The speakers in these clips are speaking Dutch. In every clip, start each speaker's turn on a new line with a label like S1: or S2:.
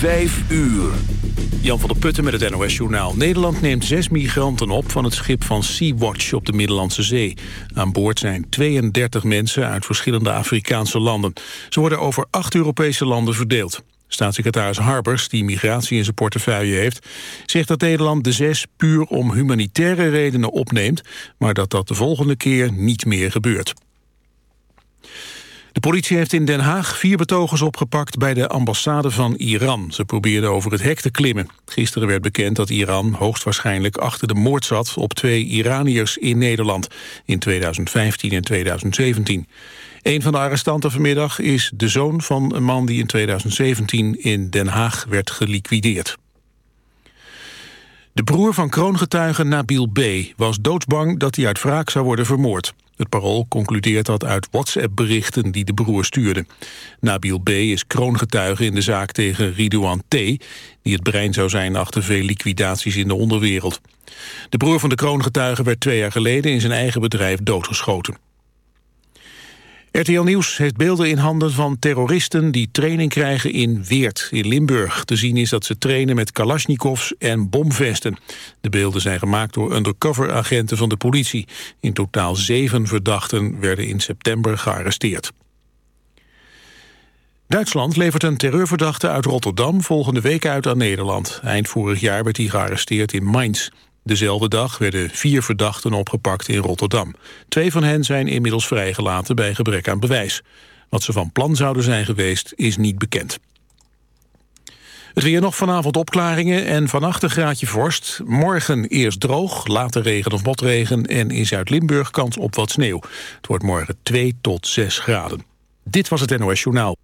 S1: Vijf uur.
S2: Jan van der Putten met het NOS-journaal. Nederland neemt zes migranten op van het schip van Sea-Watch op de Middellandse Zee. Aan boord zijn 32 mensen uit verschillende Afrikaanse landen. Ze worden over acht Europese landen verdeeld. Staatssecretaris Harbers, die migratie in zijn portefeuille heeft... zegt dat Nederland de zes puur om humanitaire redenen opneemt... maar dat dat de volgende keer niet meer gebeurt. De politie heeft in Den Haag vier betogers opgepakt bij de ambassade van Iran. Ze probeerden over het hek te klimmen. Gisteren werd bekend dat Iran hoogstwaarschijnlijk achter de moord zat op twee Iraniërs in Nederland in 2015 en 2017. Een van de arrestanten vanmiddag is de zoon van een man die in 2017 in Den Haag werd geliquideerd. De broer van kroongetuige Nabil B. was doodsbang dat hij uit wraak zou worden vermoord. Het parool concludeert dat uit WhatsApp-berichten die de broer stuurde. Nabil B. is kroongetuige in de zaak tegen Ridouan T., die het brein zou zijn achter veel liquidaties in de onderwereld. De broer van de kroongetuige werd twee jaar geleden in zijn eigen bedrijf doodgeschoten. RTL Nieuws heeft beelden in handen van terroristen die training krijgen in Weert in Limburg. Te zien is dat ze trainen met kalasjnikovs en bomvesten. De beelden zijn gemaakt door undercover-agenten van de politie. In totaal zeven verdachten werden in september gearresteerd. Duitsland levert een terreurverdachte uit Rotterdam volgende week uit aan Nederland. Eind vorig jaar werd hij gearresteerd in Mainz. Dezelfde dag werden vier verdachten opgepakt in Rotterdam. Twee van hen zijn inmiddels vrijgelaten bij gebrek aan bewijs. Wat ze van plan zouden zijn geweest is niet bekend. Het weer nog vanavond opklaringen en vannacht een graadje vorst. Morgen eerst droog, later regen of motregen... en in Zuid-Limburg kans op wat sneeuw. Het wordt morgen 2 tot 6 graden. Dit was het NOS Journaal.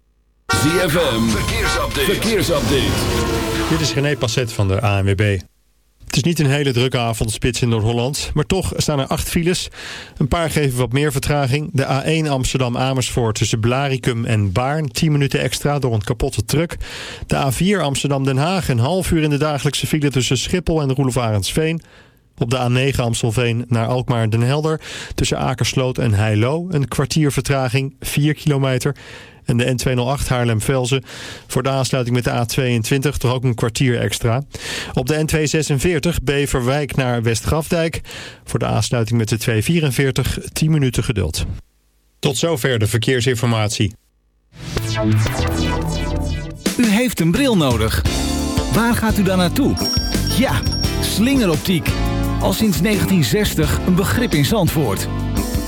S1: ZFM, verkeersupdate. verkeersupdate.
S3: Dit is René Passet van de ANWB. Het is niet een hele drukke avondspits in Noord-Holland, maar toch staan er acht files. Een paar geven wat meer vertraging. De A1 Amsterdam-Amersfoort tussen Blaricum en Baarn, 10 minuten extra door een kapotte truck. De A4 Amsterdam-Den Haag, een half uur in de dagelijkse file tussen Schiphol en Roelof Arendsveen. Op de A9 Amstelveen naar Alkmaar Den Helder tussen Akersloot en Heilo. Een kwartier vertraging, 4 kilometer en de N208 Haarlem-Velzen. Voor de aansluiting met de A22 toch ook een kwartier extra. Op de N246 Beverwijk naar Westgrafdijk. Voor de aansluiting met de 244 10 minuten geduld. Tot zover de verkeersinformatie.
S4: U heeft een bril nodig. Waar gaat u dan naartoe? Ja, slingeroptiek. Al sinds 1960 een begrip in Zandvoort.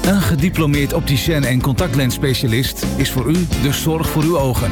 S4: Een gediplomeerd opticien en contactlensspecialist is voor u de zorg voor uw ogen.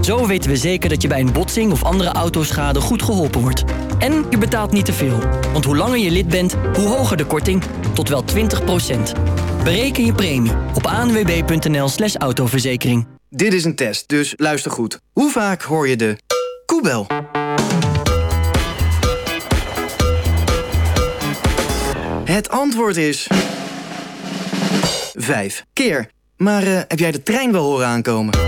S5: Zo weten we zeker dat je bij een botsing of andere autoschade goed geholpen wordt. En je betaalt niet te veel. Want hoe langer je lid bent, hoe hoger de korting. Tot wel 20% Bereken je premie op anwb.nl slash autoverzekering.
S6: Dit is een test, dus luister goed. Hoe vaak hoor je de koebel? Het antwoord is... Vijf keer. Maar uh, heb jij de trein wel horen aankomen?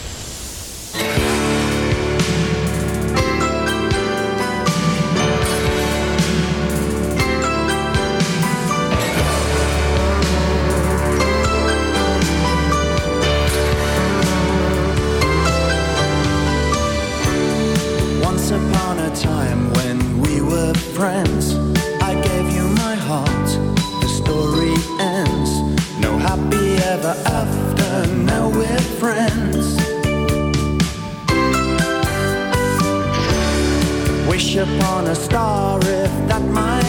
S7: of friends. I gave you my heart, the story ends. No happy ever after, now we're friends. Wish upon a star if that might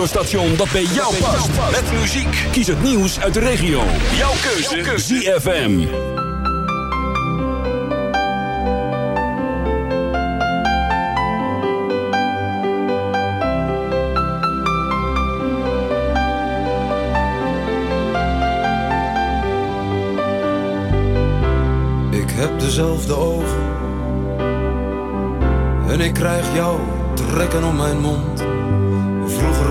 S1: radiostation dat bij jou past. Met muziek. Kies het nieuws uit de regio. Jouw keuze. ZFM.
S8: Ik heb dezelfde ogen en ik krijg jou trekken om mijn mond.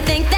S9: to think that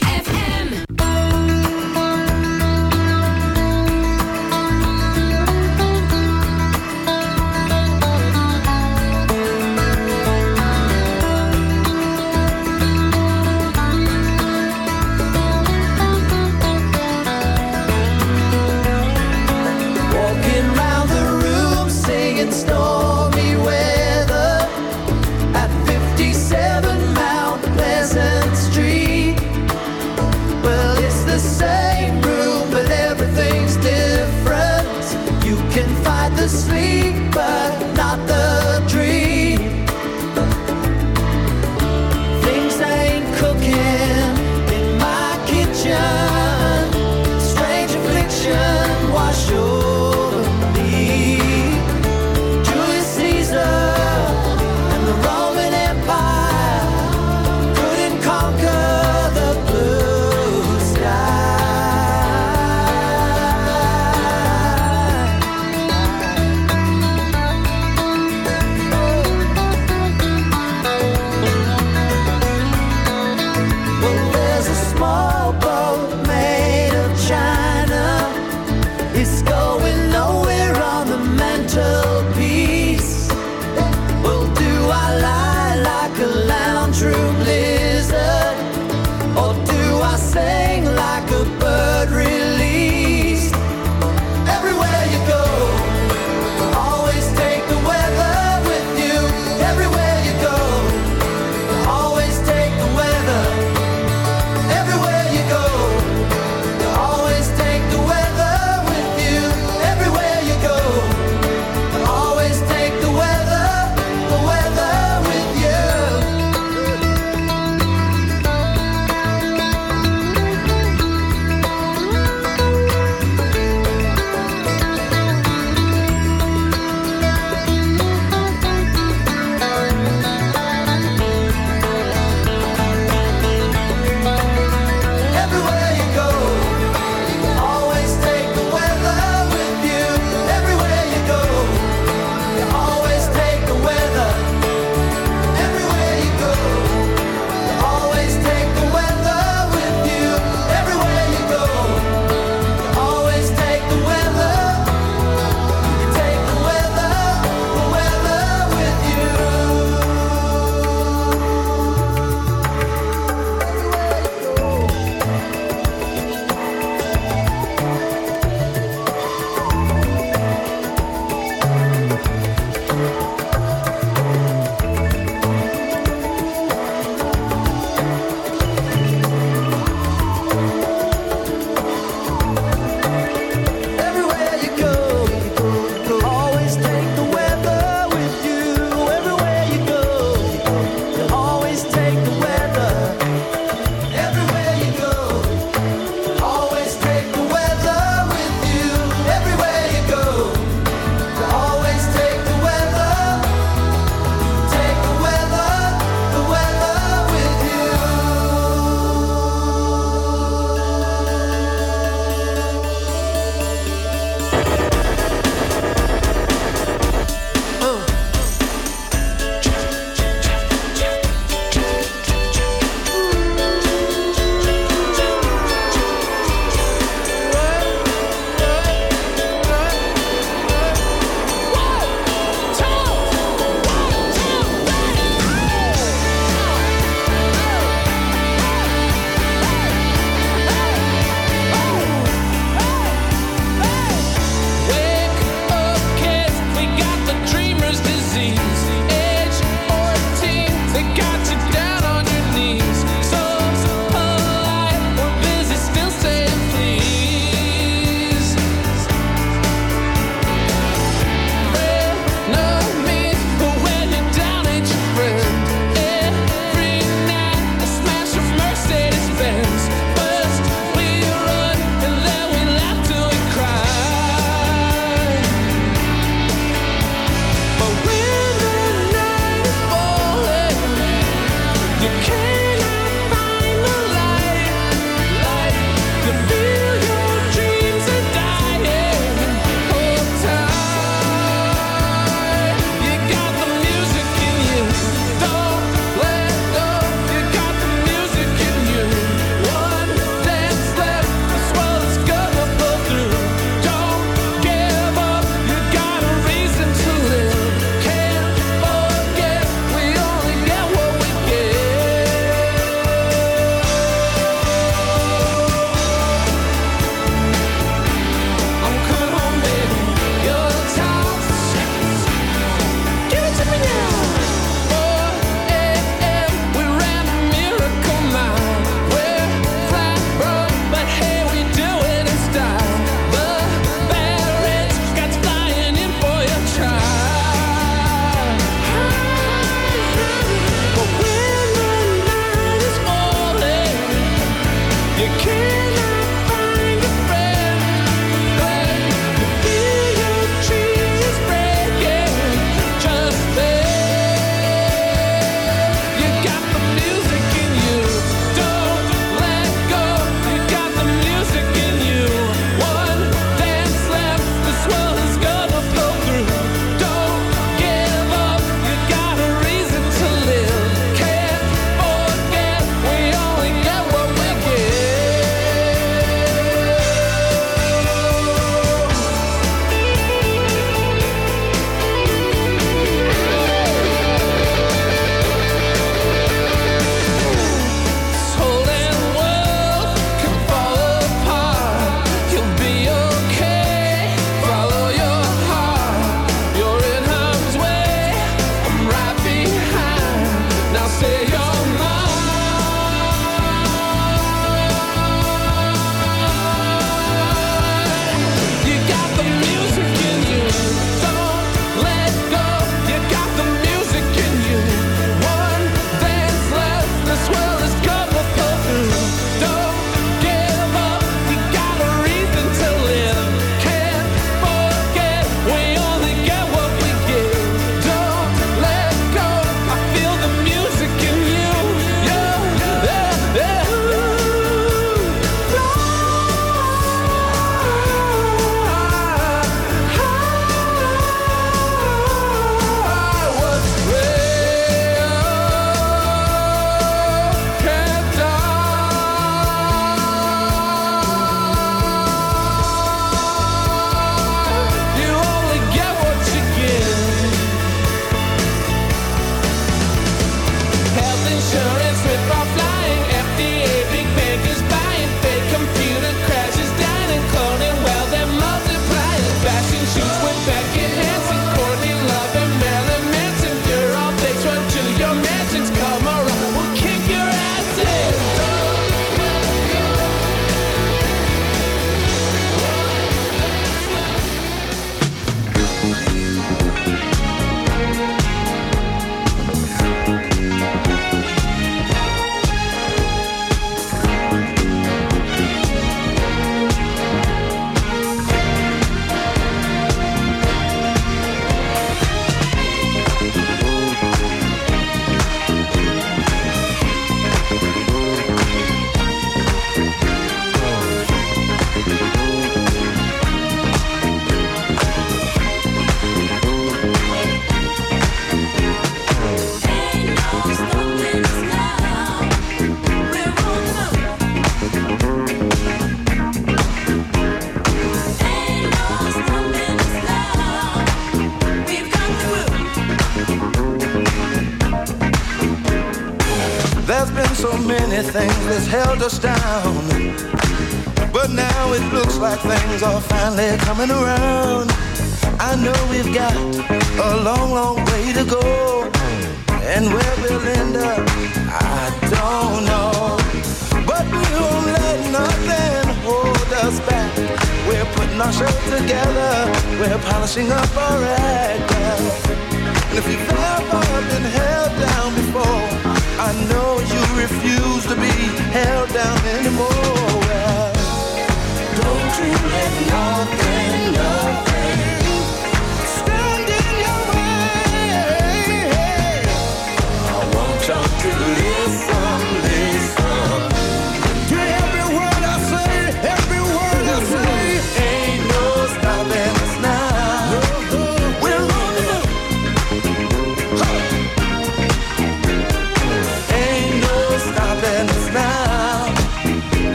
S10: Sing up.